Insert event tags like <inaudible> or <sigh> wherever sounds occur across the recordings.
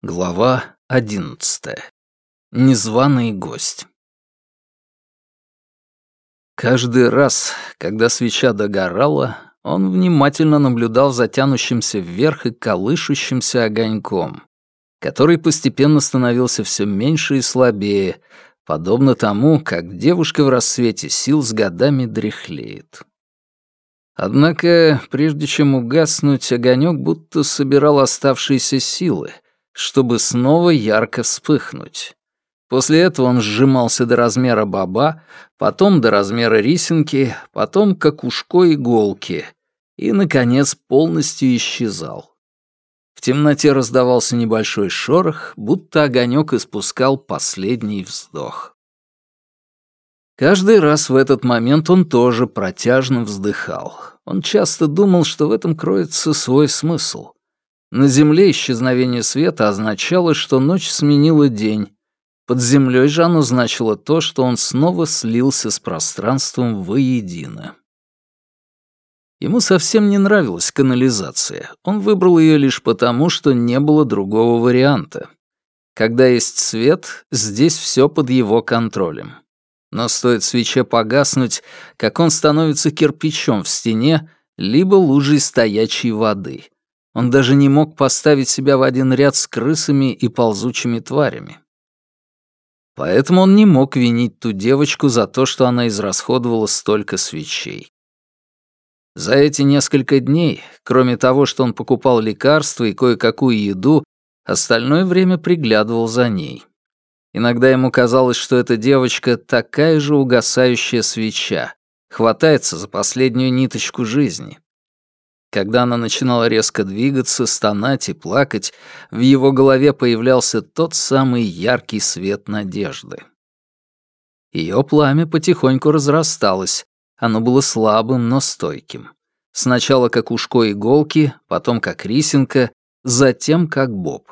Глава одиннадцатая. Незваный гость. Каждый раз, когда свеча догорала, он внимательно наблюдал за тянущимся вверх и колышущимся огоньком, который постепенно становился все меньше и слабее, подобно тому, как девушка в рассвете сил с годами дряхлеет. Однако, прежде чем угаснуть, огонек будто собирал оставшиеся силы, чтобы снова ярко вспыхнуть. После этого он сжимался до размера баба, потом до размера рисинки, потом как ушко иголки и, наконец, полностью исчезал. В темноте раздавался небольшой шорох, будто огонек испускал последний вздох. Каждый раз в этот момент он тоже протяжно вздыхал. Он часто думал, что в этом кроется свой смысл. На Земле исчезновение света означало, что ночь сменила день. Под землей же оно значило то, что он снова слился с пространством воедино. Ему совсем не нравилась канализация. Он выбрал ее лишь потому, что не было другого варианта. Когда есть свет, здесь все под его контролем. Но стоит свече погаснуть, как он становится кирпичом в стене, либо лужей стоячей воды. Он даже не мог поставить себя в один ряд с крысами и ползучими тварями. Поэтому он не мог винить ту девочку за то, что она израсходовала столько свечей. За эти несколько дней, кроме того, что он покупал лекарства и кое-какую еду, остальное время приглядывал за ней. Иногда ему казалось, что эта девочка такая же угасающая свеча, хватается за последнюю ниточку жизни. Когда она начинала резко двигаться, стонать и плакать, в его голове появлялся тот самый яркий свет надежды. Ее пламя потихоньку разрасталось, оно было слабым, но стойким. Сначала как ушко иголки, потом как рисинка, затем как боб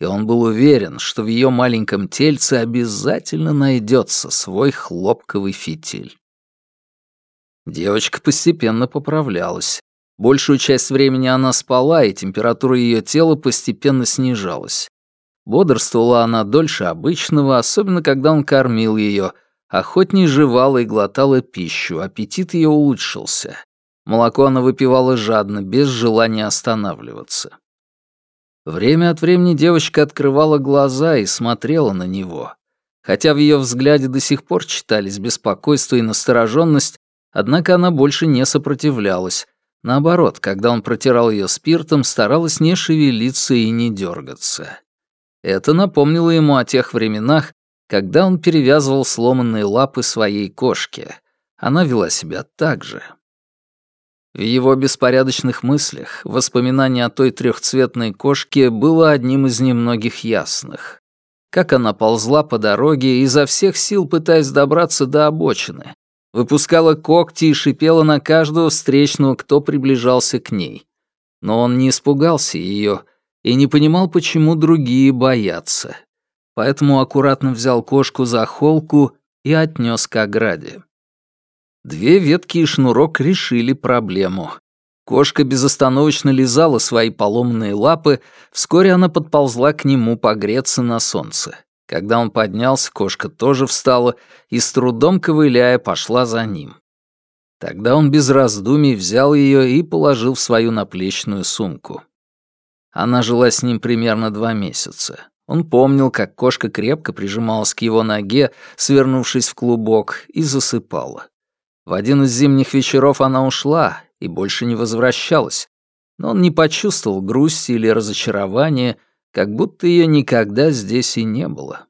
и он был уверен, что в ее маленьком тельце обязательно найдется свой хлопковый фитиль. Девочка постепенно поправлялась. Большую часть времени она спала, и температура ее тела постепенно снижалась. Бодрствовала она дольше обычного, особенно когда он кормил ее, охотней жевала и глотала пищу, аппетит ее улучшился. Молоко она выпивала жадно, без желания останавливаться. Время от времени девочка открывала глаза и смотрела на него. Хотя в ее взгляде до сих пор читались беспокойство и настороженность, однако она больше не сопротивлялась. Наоборот, когда он протирал ее спиртом, старалась не шевелиться и не дергаться. Это напомнило ему о тех временах, когда он перевязывал сломанные лапы своей кошки. Она вела себя так же. В его беспорядочных мыслях воспоминание о той трехцветной кошке было одним из немногих ясных. Как она ползла по дороге, изо всех сил пытаясь добраться до обочины, выпускала когти и шипела на каждого встречного, кто приближался к ней. Но он не испугался ее и не понимал, почему другие боятся. Поэтому аккуратно взял кошку за холку и отнес к ограде. Две ветки и шнурок решили проблему. Кошка безостановочно лизала свои поломанные лапы, вскоре она подползла к нему погреться на солнце. Когда он поднялся, кошка тоже встала и, с трудом ковыляя, пошла за ним. Тогда он без раздумий взял ее и положил в свою наплечную сумку. Она жила с ним примерно два месяца. Он помнил, как кошка крепко прижималась к его ноге, свернувшись в клубок, и засыпала. В один из зимних вечеров она ушла и больше не возвращалась, но он не почувствовал грусти или разочарования, как будто ее никогда здесь и не было.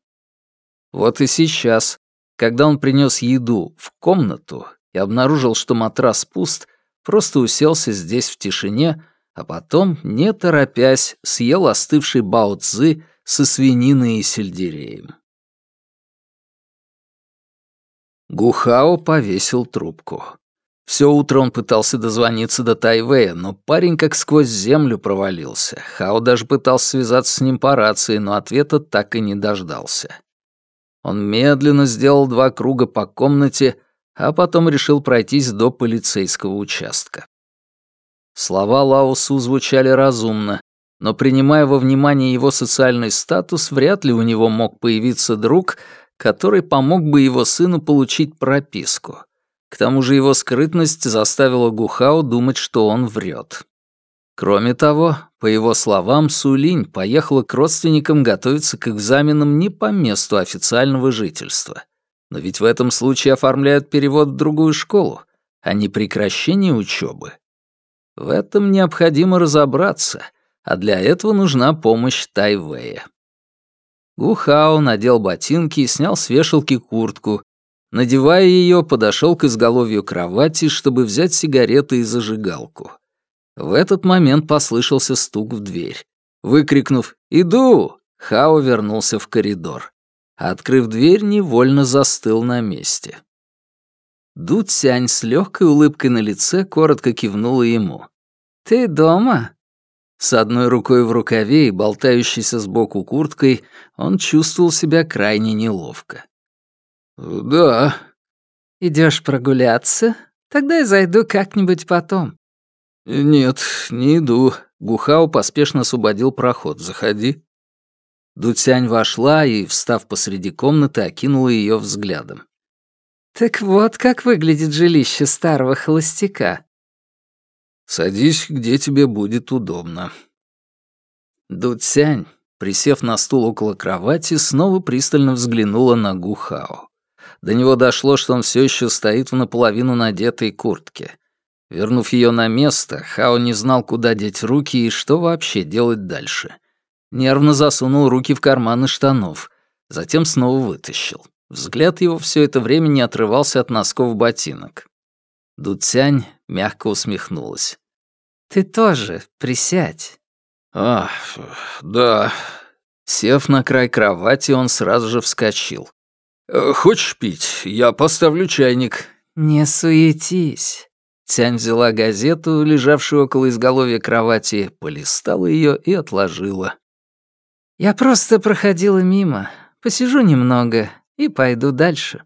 Вот и сейчас, когда он принес еду в комнату и обнаружил, что матрас пуст, просто уселся здесь в тишине, а потом, не торопясь, съел остывший бао-цзы со свининой и сельдереем. Гухао повесил трубку. Все утро он пытался дозвониться до Тайвея, но парень как сквозь землю провалился. Хао даже пытался связаться с ним по рации, но ответа так и не дождался. Он медленно сделал два круга по комнате, а потом решил пройтись до полицейского участка. Слова Лао Су звучали разумно, но принимая во внимание его социальный статус, вряд ли у него мог появиться друг, который помог бы его сыну получить прописку. К тому же его скрытность заставила Гухао думать, что он врет. Кроме того, по его словам, Сулинь поехала к родственникам готовиться к экзаменам не по месту официального жительства. Но ведь в этом случае оформляют перевод в другую школу, а не прекращение учебы. В этом необходимо разобраться, а для этого нужна помощь Тайвея. Гухао надел ботинки и снял с вешалки куртку. Надевая ее, подошел к изголовью кровати, чтобы взять сигареты и зажигалку. В этот момент послышался стук в дверь. Выкрикнув «Иду!», Хао вернулся в коридор. открыв дверь, невольно застыл на месте. Ду Цянь с легкой улыбкой на лице коротко кивнула ему. «Ты дома?» С одной рукой в рукаве и болтающейся сбоку курткой он чувствовал себя крайне неловко. «Да». Идешь прогуляться? Тогда я зайду как-нибудь потом». «Нет, не иду». Гухао поспешно освободил проход. «Заходи». Дутянь вошла и, встав посреди комнаты, окинула ее взглядом. «Так вот, как выглядит жилище старого холостяка». «Садись, где тебе будет удобно». Дуцянь, присев на стул около кровати, снова пристально взглянула на Гухао. До него дошло, что он все еще стоит в наполовину надетой куртке. Вернув ее на место, Хао не знал, куда деть руки и что вообще делать дальше. Нервно засунул руки в карманы штанов, затем снова вытащил. Взгляд его все это время не отрывался от носков ботинок. Дуцянь мягко усмехнулась. «Ты тоже присядь». «А, да». Сев на край кровати, он сразу же вскочил. «Э, «Хочешь пить? Я поставлю чайник». «Не суетись». Тянь взяла газету, лежавшую около изголовья кровати, полистала ее и отложила. «Я просто проходила мимо. Посижу немного и пойду дальше».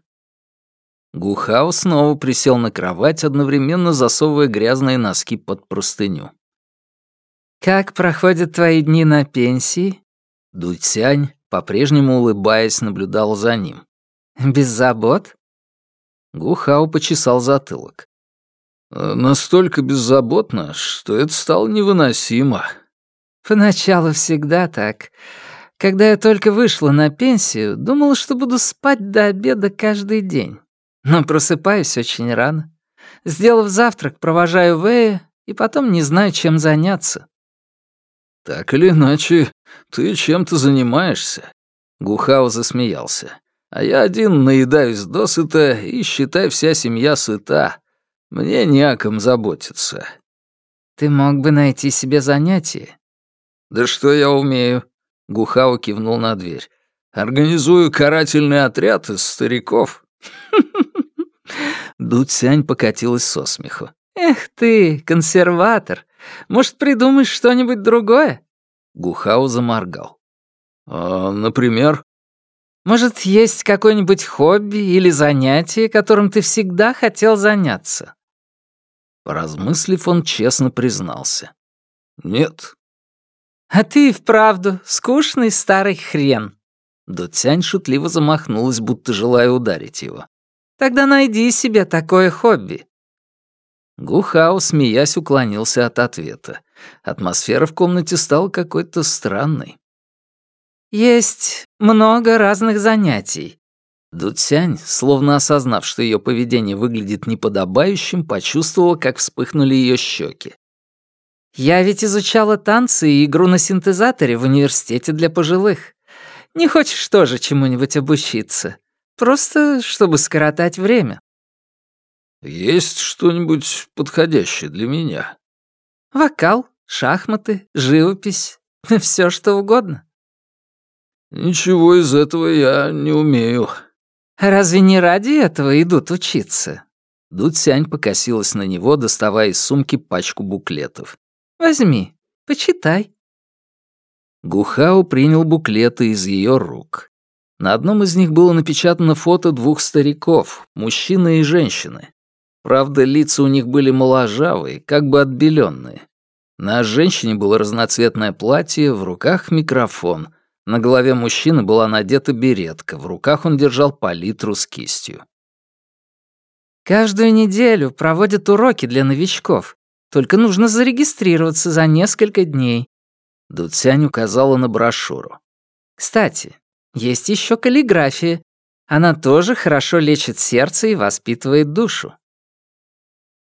Гухао снова присел на кровать, одновременно засовывая грязные носки под простыню. «Как проходят твои дни на пенсии?» Дуцянь, по-прежнему улыбаясь, наблюдал за ним. <laughs> «Без забот?» Гухао почесал затылок. Э, «Настолько беззаботно, что это стало невыносимо». «Поначалу всегда так. Когда я только вышла на пенсию, думала, что буду спать до обеда каждый день. Но просыпаюсь очень рано. Сделав завтрак, провожаю Вэя и потом не знаю, чем заняться». «Так или иначе, ты чем-то занимаешься?» Гухао засмеялся. «А я один наедаюсь досыта, и, считай, вся семья сыта. Мне не о ком заботиться». «Ты мог бы найти себе занятие». «Да что я умею?» Гухао кивнул на дверь. «Организую карательный отряд из стариков». <laughs> Дуцянь покатилась со смеху. «Эх ты, консерватор! Может, придумаешь что-нибудь другое?» Гухао заморгал. «А, например?» «Может, есть какое-нибудь хобби или занятие, которым ты всегда хотел заняться?» Поразмыслив, он честно признался. «Нет». «А ты и вправду скучный старый хрен». Дуцянь шутливо замахнулась, будто желая ударить его. «Тогда найди себе такое хобби». Гухао, смеясь, уклонился от ответа. Атмосфера в комнате стала какой-то странной. «Есть много разных занятий». Дуцянь, словно осознав, что ее поведение выглядит неподобающим, почувствовала, как вспыхнули ее щеки. «Я ведь изучала танцы и игру на синтезаторе в университете для пожилых. Не хочешь тоже чему-нибудь обучиться? Просто чтобы скоротать время». «Есть что-нибудь подходящее для меня?» «Вокал, шахматы, живопись, <laughs> все что угодно». «Ничего из этого я не умею». «Разве не ради этого идут учиться?» Дуцянь покосилась на него, доставая из сумки пачку буклетов. «Возьми, почитай». Гухао принял буклеты из ее рук. На одном из них было напечатано фото двух стариков, мужчины и женщины. Правда, лица у них были моложавые, как бы отбеленные. На женщине было разноцветное платье, в руках микрофон. На голове мужчины была надета беретка, в руках он держал палитру с кистью. «Каждую неделю проводят уроки для новичков. Только нужно зарегистрироваться за несколько дней». Дуцянь указала на брошюру. «Кстати, есть еще каллиграфия. Она тоже хорошо лечит сердце и воспитывает душу.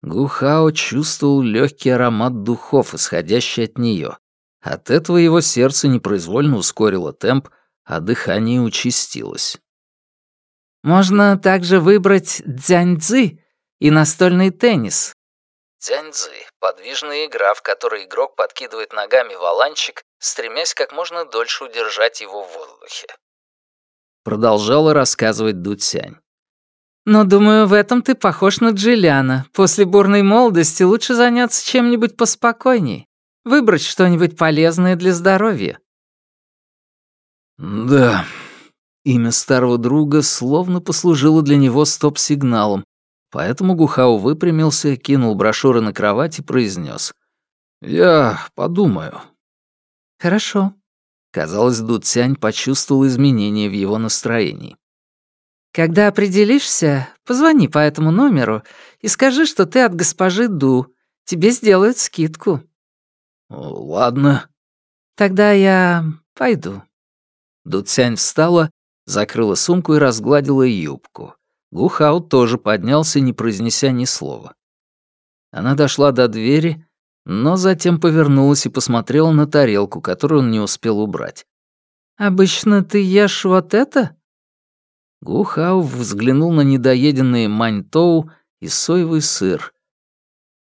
Гухао чувствовал легкий аромат духов, исходящий от нее. От этого его сердце непроизвольно ускорило темп, а дыхание участилось. «Можно также выбрать дзяньцзы и настольный теннис». Дзяньцзы — подвижная игра, в которой игрок подкидывает ногами валанчик, стремясь как можно дольше удержать его в воздухе. Продолжала рассказывать Дуцянь. Но, думаю, в этом ты похож на Джилиана. После бурной молодости лучше заняться чем-нибудь поспокойней. Выбрать что-нибудь полезное для здоровья». «Да». Имя старого друга словно послужило для него стоп-сигналом, поэтому Гухау выпрямился, кинул брошюры на кровать и произнес: «Я подумаю». «Хорошо». Казалось, Дуцянь почувствовал изменения в его настроении. Когда определишься, позвони по этому номеру и скажи, что ты от госпожи Ду. Тебе сделают скидку». «Ладно». «Тогда я пойду». Дуцянь встала, закрыла сумку и разгладила юбку. Гухау тоже поднялся, не произнеся ни слова. Она дошла до двери, но затем повернулась и посмотрела на тарелку, которую он не успел убрать. «Обычно ты ешь вот это?» Гухау взглянул на недоеденные маньтоу и соевый сыр.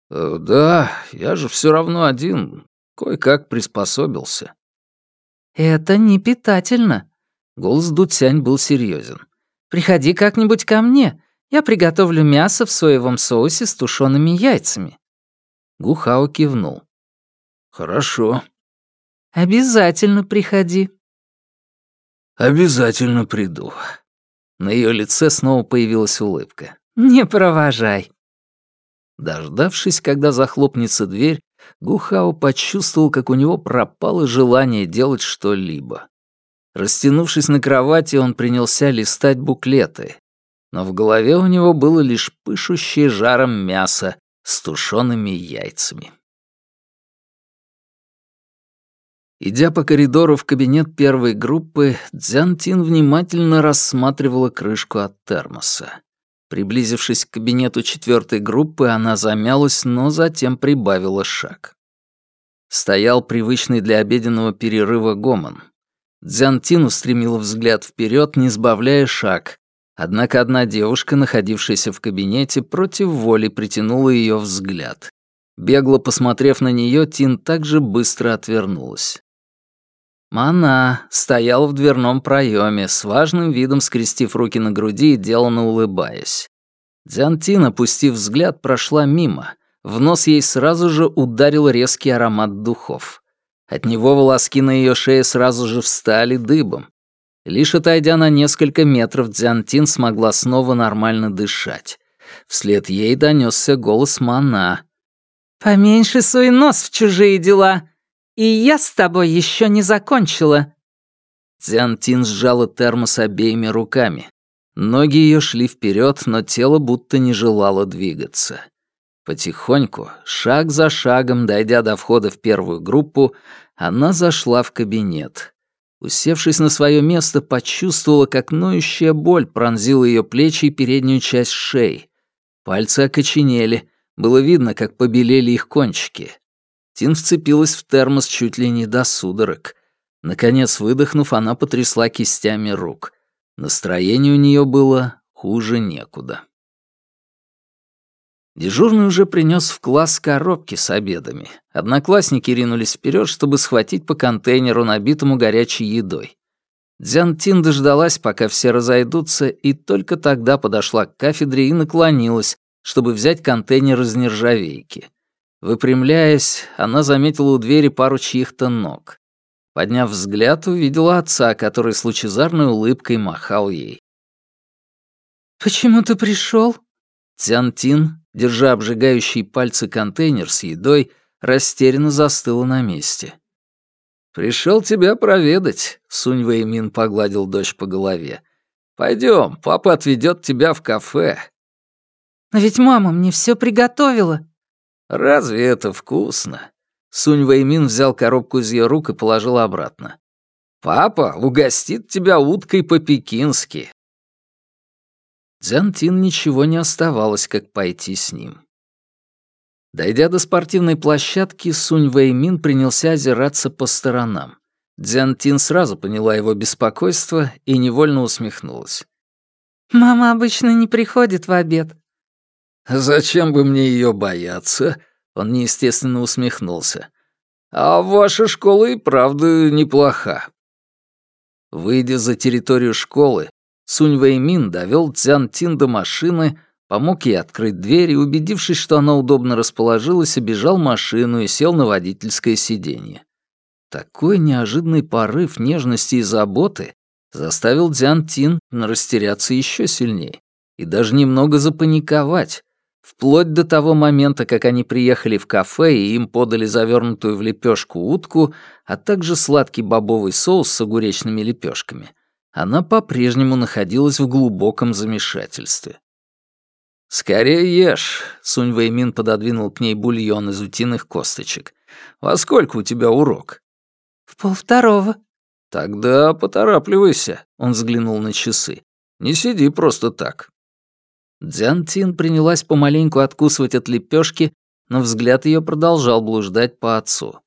«Э, «Да, я же все равно один, кое-как приспособился». «Это не питательно». Голос Дуцянь был серьезен. «Приходи как-нибудь ко мне. Я приготовлю мясо в соевом соусе с тушеными яйцами». Гухао кивнул. «Хорошо». «Обязательно приходи». «Обязательно приду», на ее лице снова появилась улыбка. «Не провожай». Дождавшись, когда захлопнется дверь, Гухао почувствовал, как у него пропало желание делать что-либо. Растянувшись на кровати, он принялся листать буклеты. Но в голове у него было лишь пышущее жаром мясо с тушеными яйцами. Идя по коридору в кабинет первой группы, Дзян Тин внимательно рассматривала крышку от термоса. Приблизившись к кабинету четвертой группы, она замялась, но затем прибавила шаг. Стоял привычный для обеденного перерыва гомон. Дзян Тин устремила взгляд вперед, не сбавляя шаг. Однако одна девушка, находившаяся в кабинете, против воли притянула ее взгляд. Бегло посмотрев на нее, Тин также быстро отвернулась. Мана стоял в дверном проеме, с важным видом скрестив руки на груди и деланно улыбаясь. Дзянтин, опустив взгляд, прошла мимо. В нос ей сразу же ударил резкий аромат духов. От него волоски на ее шее сразу же встали дыбом. Лишь отойдя на несколько метров, Дзянтин смогла снова нормально дышать. Вслед ей донесся голос Мана. «Поменьше свой нос в чужие дела. И я с тобой еще не закончила». Цзян Тин сжала термос обеими руками. Ноги ее шли вперед, но тело будто не желало двигаться. Потихоньку, шаг за шагом, дойдя до входа в первую группу, она зашла в кабинет. Усевшись на свое место, почувствовала, как ноющая боль пронзила ее плечи и переднюю часть шеи. Пальцы окоченели, было видно, как побелели их кончики. Тин вцепилась в термос чуть ли не до судорог. Наконец, выдохнув, она потрясла кистями рук. Настроение у нее было хуже некуда. Дежурный уже принес в класс коробки с обедами. Одноклассники ринулись вперед, чтобы схватить по контейнеру, набитому горячей едой. Дзян Тин дождалась, пока все разойдутся, и только тогда подошла к кафедре и наклонилась, чтобы взять контейнер из нержавейки. Выпрямляясь, она заметила у двери пару чьих-то ног. Подняв взгляд, увидела отца, который с лучезарной улыбкой махал ей. «Почему ты пришел? Тян Тин, держа обжигающий пальцы контейнер с едой, растерянно застыла на месте. «Пришел тебя проведать», — Сунь Вэймин погладил дочь по голове. Пойдем, папа отведет тебя в кафе». «Но ведь мама мне все приготовила». «Разве это вкусно?» Сунь Вэймин взял коробку из ее рук и положил обратно. «Папа угостит тебя уткой по-пекински». Дзян Тин ничего не оставалось, как пойти с ним. Дойдя до спортивной площадки, Сунь Вэймин принялся озираться по сторонам. Дзян Тин сразу поняла его беспокойство и невольно усмехнулась. «Мама обычно не приходит в обед». «Зачем бы мне ее бояться?» Он неестественно усмехнулся. «А ваша школа и правда неплоха». Выйдя за территорию школы, Сунь Вэймин довел Цзян Тин до машины, помог ей открыть дверь и, убедившись, что она удобно расположилась, обежал машину и сел на водительское сиденье. Такой неожиданный порыв нежности и заботы заставил Дзян Тин растеряться еще сильнее и даже немного запаниковать, вплоть до того момента, как они приехали в кафе и им подали завернутую в лепешку утку, а также сладкий бобовый соус с огуречными лепешками. Она по-прежнему находилась в глубоком замешательстве. «Скорее ешь», — Сунь Вэймин пододвинул к ней бульон из утиных косточек. «Во сколько у тебя урок?» «В полвторого». «Тогда поторапливайся», — он взглянул на часы. «Не сиди просто так». Дзян Тин принялась помаленьку откусывать от лепешки, но взгляд ее продолжал блуждать по отцу.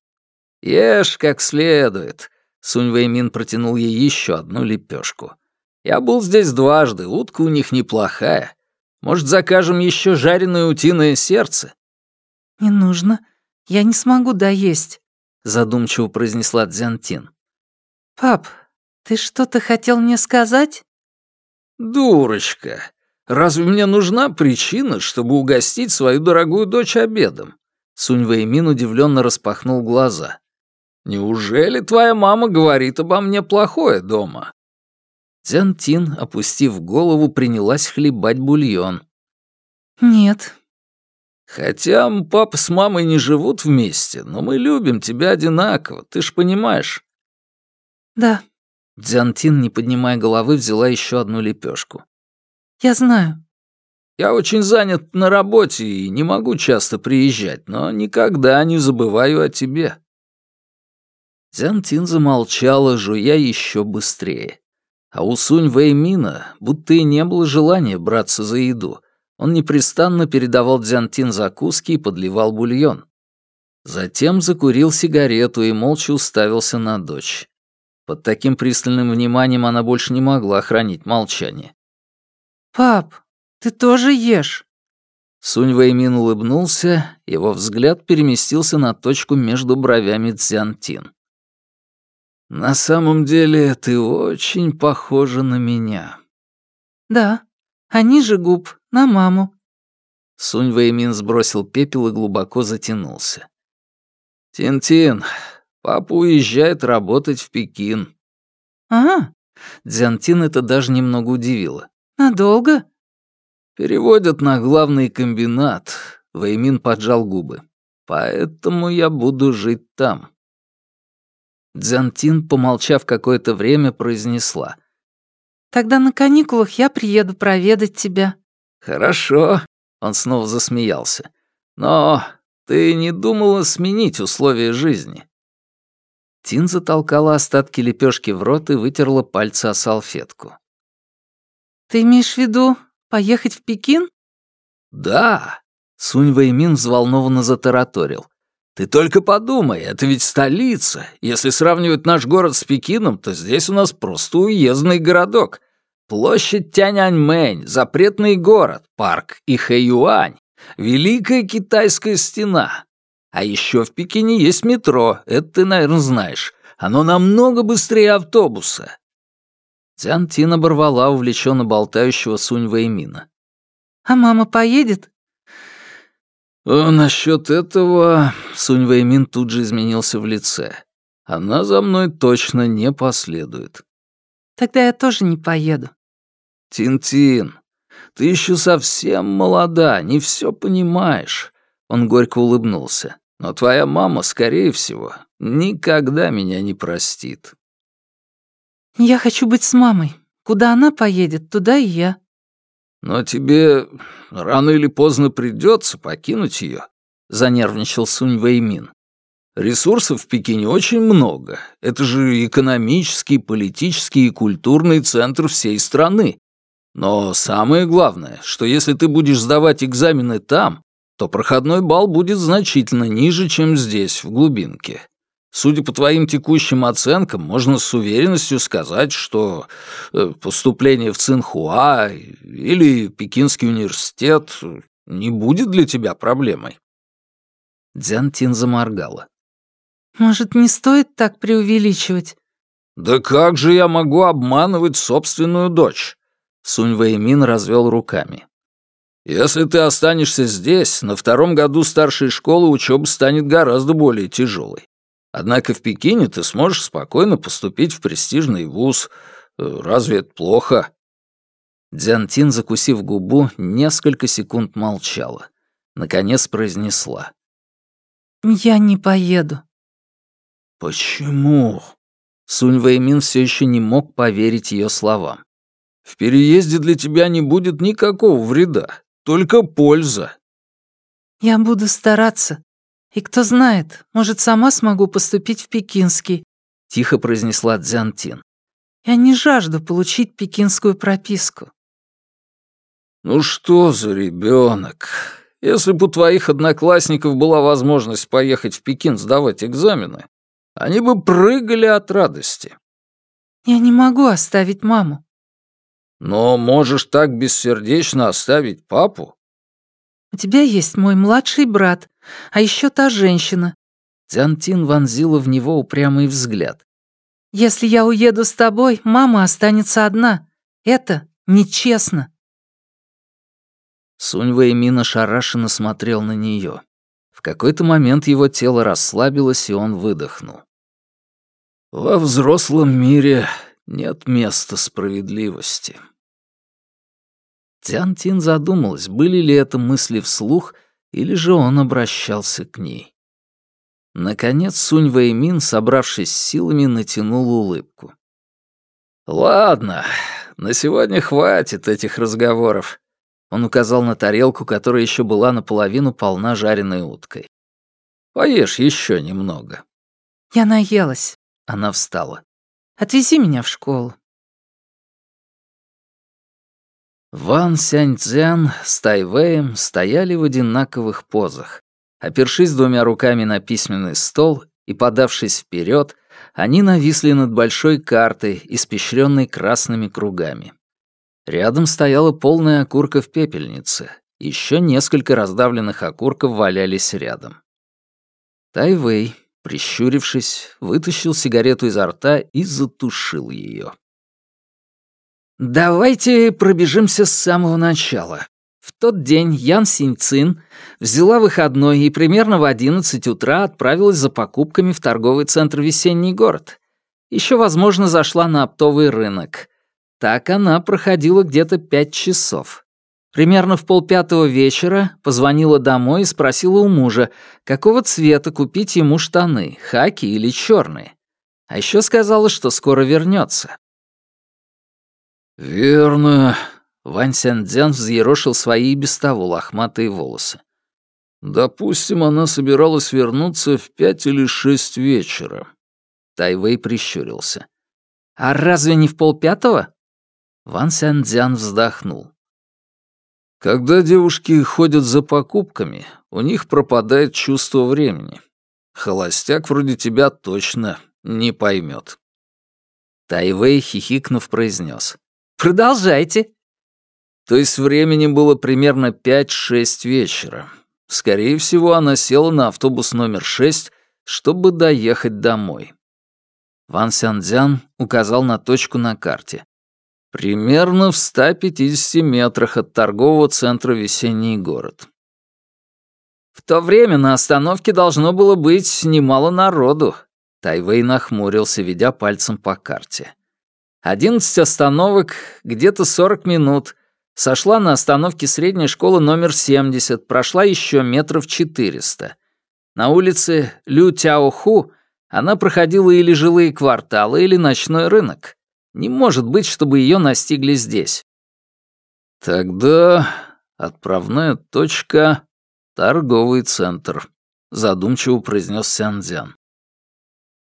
«Ешь как следует», — Сунь Вэймин протянул ей еще одну лепешку. «Я был здесь дважды, утка у них неплохая. Может, закажем еще жареное утиное сердце?» «Не нужно. Я не смогу доесть». — задумчиво произнесла Дзянтин. «Пап, ты что-то хотел мне сказать?» «Дурочка, разве мне нужна причина, чтобы угостить свою дорогую дочь обедом?» Сунь Вэймин удивленно распахнул глаза. «Неужели твоя мама говорит обо мне плохое дома?» Дзянтин, опустив голову, принялась хлебать бульон. «Нет, Хотя папа с мамой не живут вместе, но мы любим тебя одинаково, ты ж понимаешь». «Да». Дзянтин, не поднимая головы, взяла еще одну лепешку. «Я знаю». «Я очень занят на работе и не могу часто приезжать, но никогда не забываю о тебе». Дзянтин замолчала, жуя еще быстрее. А у Сунь Вэймина будто и не было желания браться за еду — он непрестанно передавал Дзянтин закуски и подливал бульон. Затем закурил сигарету и молча уставился на дочь. Под таким пристальным вниманием она больше не могла хранить молчание. «Пап, ты тоже ешь?» Сунь Вэймин улыбнулся, его взгляд переместился на точку между бровями Цзянтин. «На самом деле ты очень похожа на меня». «Да, а ниже губ на маму». Сунь Вэймин сбросил пепел и глубоко затянулся. «Тин-Тин, папа уезжает работать в Пекин». «Ага». Дзянтин это даже немного удивило. «Надолго?» «Переводят на главный комбинат», — Вэймин поджал губы. «Поэтому я буду жить там». Дзянтин, помолчав какое-то время, произнесла. «Тогда на каникулах я приеду проведать тебя». «Хорошо», — он снова засмеялся. «Но ты не думала сменить условия жизни?» Тин затолкала остатки лепешки в рот и вытерла пальцы о салфетку. «Ты имеешь в виду поехать в Пекин?» «Да», — Сунь Вэймин взволнованно затараторил. «Ты только подумай, это ведь столица. Если сравнивать наш город с Пекином, то здесь у нас просто уездный городок. Площадь Тяньаньмэнь, запретный город, парк Ихэюань, Великая Китайская стена. А еще в Пекине есть метро, это ты, наверное, знаешь. Оно намного быстрее автобуса. Цян Тин оборвала увлеченно болтающего Сунь Вэймина. «А мама поедет?» «Э, «Насчет этого...» — Сунь Вэймин тут же изменился в лице. «Она за мной точно не последует». «Тогда я тоже не поеду». «Тин-Тин, ты еще совсем молода, не все понимаешь». Он горько улыбнулся. Но твоя мама, скорее всего, никогда меня не простит». «Я хочу быть с мамой. Куда она поедет, туда и я». «Но тебе рано или поздно придется покинуть ее», — занервничал Сунь Вэймин. «Ресурсов в Пекине очень много. Это же экономический, политический и культурный центр всей страны. Но самое главное, что если ты будешь сдавать экзамены там, то проходной балл будет значительно ниже, чем здесь, в глубинке. Судя по твоим текущим оценкам, можно с уверенностью сказать, что э, поступление в Цинхуа или Пекинский университет не будет для тебя проблемой. Дзян Тин заморгала. «Может, не стоит так преувеличивать?» «Да как же я могу обманывать собственную дочь?» Сунь Вэймин развел руками. «Если ты останешься здесь, на втором году старшей школы учеба станет гораздо более тяжелой. Однако в Пекине ты сможешь спокойно поступить в престижный вуз. Э, разве это плохо?» Дзянтин, закусив губу, несколько секунд молчала. Наконец произнесла. «Я не поеду». «Почему?» Сунь Вэймин все еще не мог поверить ее словам. В переезде для тебя не будет никакого вреда, только польза». «Я буду стараться. И кто знает, может, сама смогу поступить в Пекинский», — тихо произнесла Дзянтин. «Я не жажду получить пекинскую прописку». «Ну что за ребенок? Если бы у твоих одноклассников была возможность поехать в Пекин сдавать экзамены, они бы прыгали от радости». «Я не могу оставить маму. Но можешь так бессердечно оставить папу? У тебя есть мой младший брат, а еще та женщина. Тянтин вонзила в него упрямый взгляд. Если я уеду с тобой, мама останется одна. Это нечестно. Сунь Вэймин ошарашенно смотрел на нее. В какой-то момент его тело расслабилось, и он выдохнул. «Во взрослом мире нет места справедливости». Тян Тин задумалась, были ли это мысли вслух, или же он обращался к ней. Наконец Сунь Вэймин, собравшись с силами, натянул улыбку. «Ладно, на сегодня хватит этих разговоров», — он указал на тарелку, которая еще была наполовину полна жареной уткой. «Поешь еще немного». «Я наелась», — она встала. «Отвези меня в школу». Ван Сяньцзян с Тайвеем стояли в одинаковых позах. Опершись двумя руками на письменный стол и подавшись вперед, они нависли над большой картой, испещренной красными кругами. Рядом стояла полная окурка в пепельнице. Еще несколько раздавленных окурков валялись рядом. Тайвей, прищурившись, вытащил сигарету изо рта и затушил ее. Давайте пробежимся с самого начала. В тот день Ян Синьцин взяла выходной и примерно в 11 утра отправилась за покупками в торговый центр «Весенний город». Еще, возможно, зашла на оптовый рынок. Так она проходила где-то пять часов. Примерно в полпятого вечера позвонила домой и спросила у мужа, какого цвета купить ему штаны, хаки или черные. А еще сказала, что скоро вернется. «Верно». Вань Сяндзян взъерошил свои и без того лохматые волосы. «Допустим, она собиралась вернуться в пять или шесть вечера». Тайвей прищурился. «А разве не в полпятого?» Ван Сяндзян вздохнул. «Когда девушки ходят за покупками, у них пропадает чувство времени. Холостяк вроде тебя точно не поймет. Тайвей, хихикнув, произнес. Продолжайте». То есть времени было примерно 5-6 вечера. Скорее всего, она села на автобус номер 6, чтобы доехать домой. Ван Сяндзян указал на точку на карте. Примерно в 150 метрах от торгового центра «Весенний город». В то время на остановке должно было быть немало народу. Тайвей нахмурился, ведя пальцем по карте. Одиннадцать остановок, где-то сорок минут. Сошла на остановке средней школы номер 70, прошла еще метров 400. На улице Лю Тяоху она проходила или жилые кварталы, или ночной рынок. Не может быть, чтобы ее настигли здесь. Тогда отправная точка — торговый центр, задумчиво произнес Сянцзян.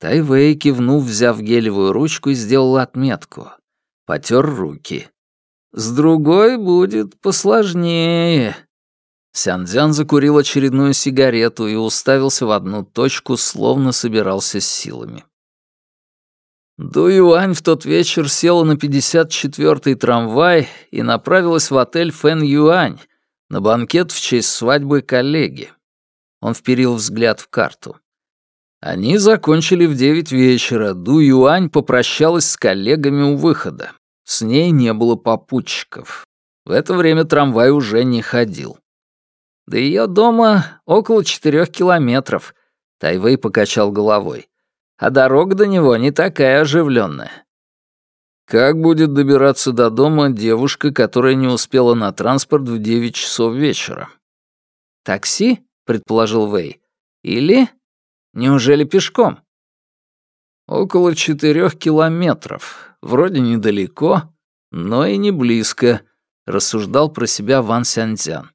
Тайвей кивнув, взяв гелевую ручку, сделал отметку. Потер руки. «С другой будет посложнее». Сянцзян закурил очередную сигарету и уставился в одну точку, словно собирался с силами. Ду Юань в тот вечер села на 54-й трамвай и направилась в отель Фэн Юань на банкет в честь свадьбы коллеги. Он вперил взгляд в карту. Они закончили в девять вечера. Ду Юань попрощалась с коллегами у выхода. С ней не было попутчиков. В это время трамвай уже не ходил. До ее дома около четырех километров. Тайвей покачал головой. А дорога до него не такая оживленная. Как будет добираться до дома девушка, которая не успела на транспорт в девять часов вечера? Такси, предположил Вэй. Или Неужели пешком? Около четырех километров. Вроде недалеко, но и не близко, рассуждал про себя Ван Сянцзян.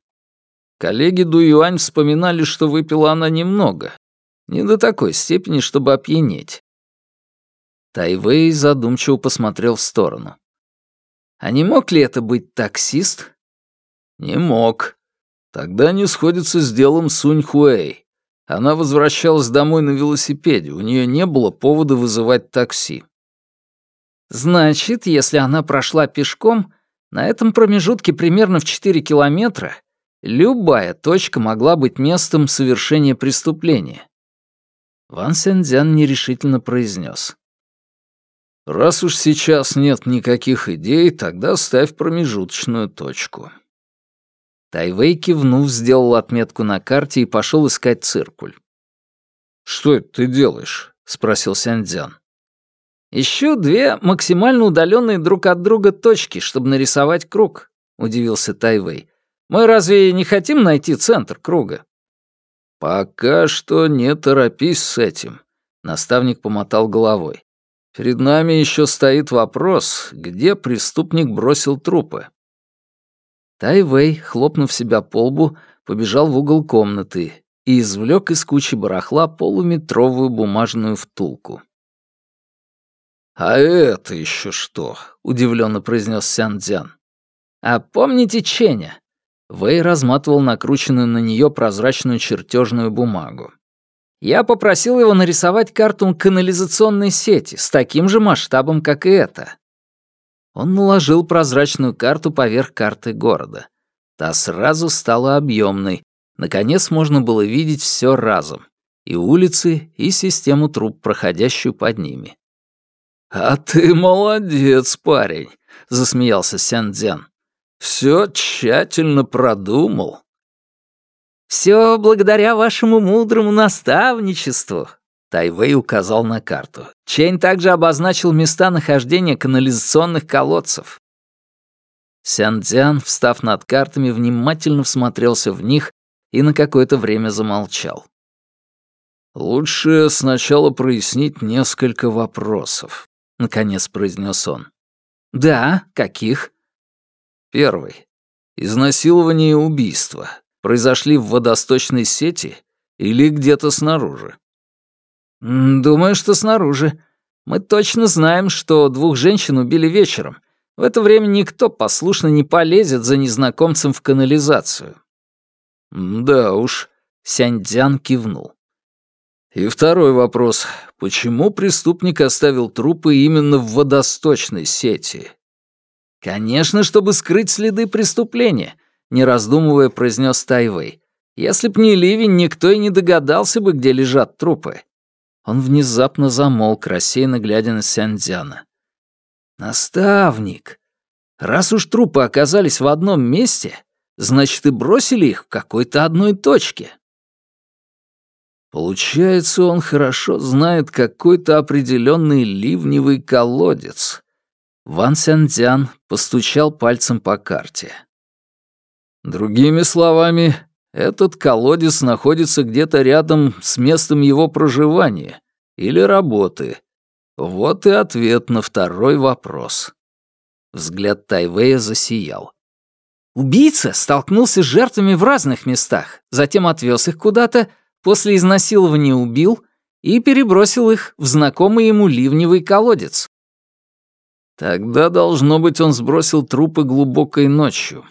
Коллеги Ду Юань вспоминали, что выпила она немного. Не до такой степени, чтобы опьянеть. Тайвей задумчиво посмотрел в сторону. А не мог ли это быть таксист? Не мог. Тогда не сходится с делом Сунь Хуэй. Она возвращалась домой на велосипеде, у нее не было повода вызывать такси. Значит, если она прошла пешком, на этом промежутке примерно в 4 километра любая точка могла быть местом совершения преступления. Ван Сензян нерешительно произнес. «Раз уж сейчас нет никаких идей, тогда ставь промежуточную точку». Тайвей кивнув, сделал отметку на карте и пошел искать циркуль. «Что это ты делаешь?» — спросил Сяндзян. «Ищу две максимально удаленные друг от друга точки, чтобы нарисовать круг», — удивился Тайвей. «Мы разве не хотим найти центр круга?» «Пока что не торопись с этим», — наставник помотал головой. «Перед нами еще стоит вопрос, где преступник бросил трупы. Тайвей, хлопнув себя по лбу, побежал в угол комнаты и извлек из кучи барахла полуметровую бумажную втулку. «А это еще что?» — удивленно произнес Сян-Дзян. «А помните Ченя?» Вэй разматывал накрученную на нее прозрачную чертежную бумагу. «Я попросил его нарисовать карту канализационной сети с таким же масштабом, как и эта. Он наложил прозрачную карту поверх карты города. Та сразу стала объемной. Наконец можно было видеть все разом. И улицы, и систему труб, проходящую под ними. «А ты молодец, парень», — засмеялся Сян-Дзян. «Все тщательно продумал». «Все благодаря вашему мудрому наставничеству», Тайвей указал на карту. Чейн также обозначил места нахождения канализационных колодцев. Сян-Дзян, встав над картами, внимательно всмотрелся в них и на какое-то время замолчал. «Лучше сначала прояснить несколько вопросов», — наконец произнес он. «Да, каких?» Первый. Изнасилование и убийство произошли в водосточной сети или где-то снаружи? «Думаю, что снаружи. Мы точно знаем, что двух женщин убили вечером. В это время никто послушно не полезет за незнакомцем в канализацию». «Да уж», — Сяньцзян кивнул. И второй вопрос. Почему преступник оставил трупы именно в водосточной сети? «Конечно, чтобы скрыть следы преступления», — не раздумывая произнес Тайвей. «Если б не ливень, никто и не догадался бы, где лежат трупы. Он внезапно замолк, рассеянно глядя на Сяндзяна. «Наставник, раз уж трупы оказались в одном месте, значит, и бросили их в какой-то одной точке». Получается, он хорошо знает какой-то определенный ливневый колодец. Ван Сяндзян постучал пальцем по карте. Другими словами, Этот колодец находится где-то рядом с местом его проживания или работы. Вот и ответ на второй вопрос. Взгляд Тайвея засиял. Убийца столкнулся с жертвами в разных местах, затем отвез их куда-то, после изнасилования убил и перебросил их в знакомый ему ливневый колодец. Тогда, должно быть, он сбросил трупы глубокой ночью.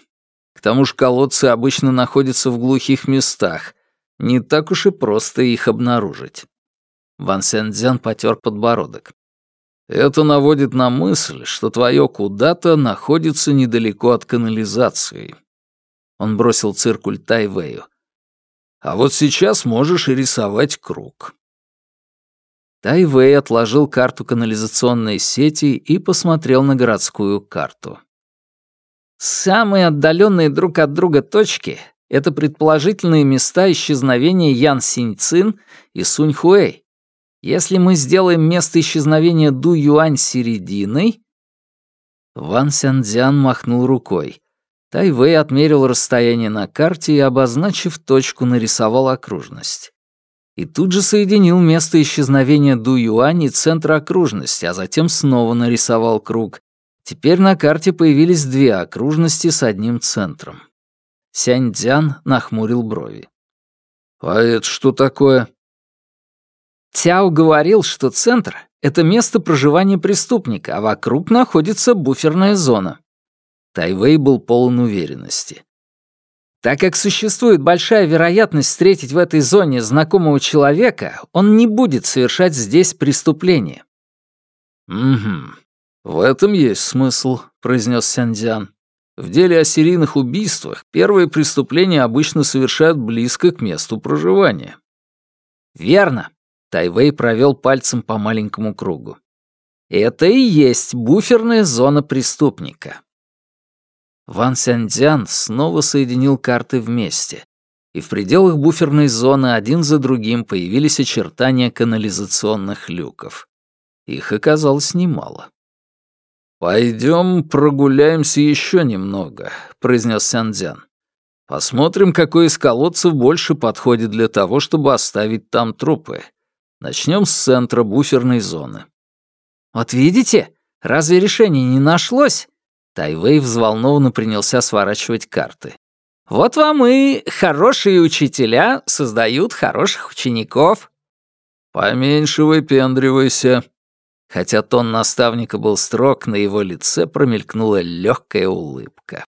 К тому же колодцы обычно находятся в глухих местах. Не так уж и просто их обнаружить. Ван Сен-Дзян потер подбородок. Это наводит на мысль, что твое куда-то находится недалеко от канализации. Он бросил циркуль Тайвею. А вот сейчас можешь и рисовать круг. Тайвей отложил карту канализационной сети и посмотрел на городскую карту. Самые отдаленные друг от друга точки — это предположительные места исчезновения Ян Синьцин и Сунь Хуэй. Если мы сделаем место исчезновения Ду Юань серединой...» Ван Сянцзян махнул рукой. Тайвей отмерил расстояние на карте и, обозначив точку, нарисовал окружность. И тут же соединил место исчезновения Ду Юань и центр окружности, а затем снова нарисовал круг. Теперь на карте появились две окружности с одним центром. Сяньцзян нахмурил брови. «А это что такое?» Тяо говорил, что центр — это место проживания преступника, а вокруг находится буферная зона. Тайвей был полон уверенности. Так как существует большая вероятность встретить в этой зоне знакомого человека, он не будет совершать здесь преступление. «Угу. В этом есть смысл», — произнес Сяньцзян. «В деле о серийных убийствах первые преступления обычно совершают близко к месту проживания». «Верно. Тайвей провел пальцем по маленькому кругу. «Это и есть буферная зона преступника». Ван Сяньцзян снова соединил карты вместе, и в пределах буферной зоны один за другим появились очертания канализационных люков. Их оказалось немало. «Пойдем прогуляемся еще немного», — произнес Сянцзян. «Посмотрим, какой из колодцев больше подходит для того, чтобы оставить там трупы. Начнем с центра буферной зоны. «Вот видите? Разве решение не нашлось?» Тайвей взволнованно принялся сворачивать карты. «Вот вам и хорошие учителя создают хороших учеников». «Поменьше выпендривайся». Хотя тон наставника был строг, на его лице промелькнула легкая улыбка.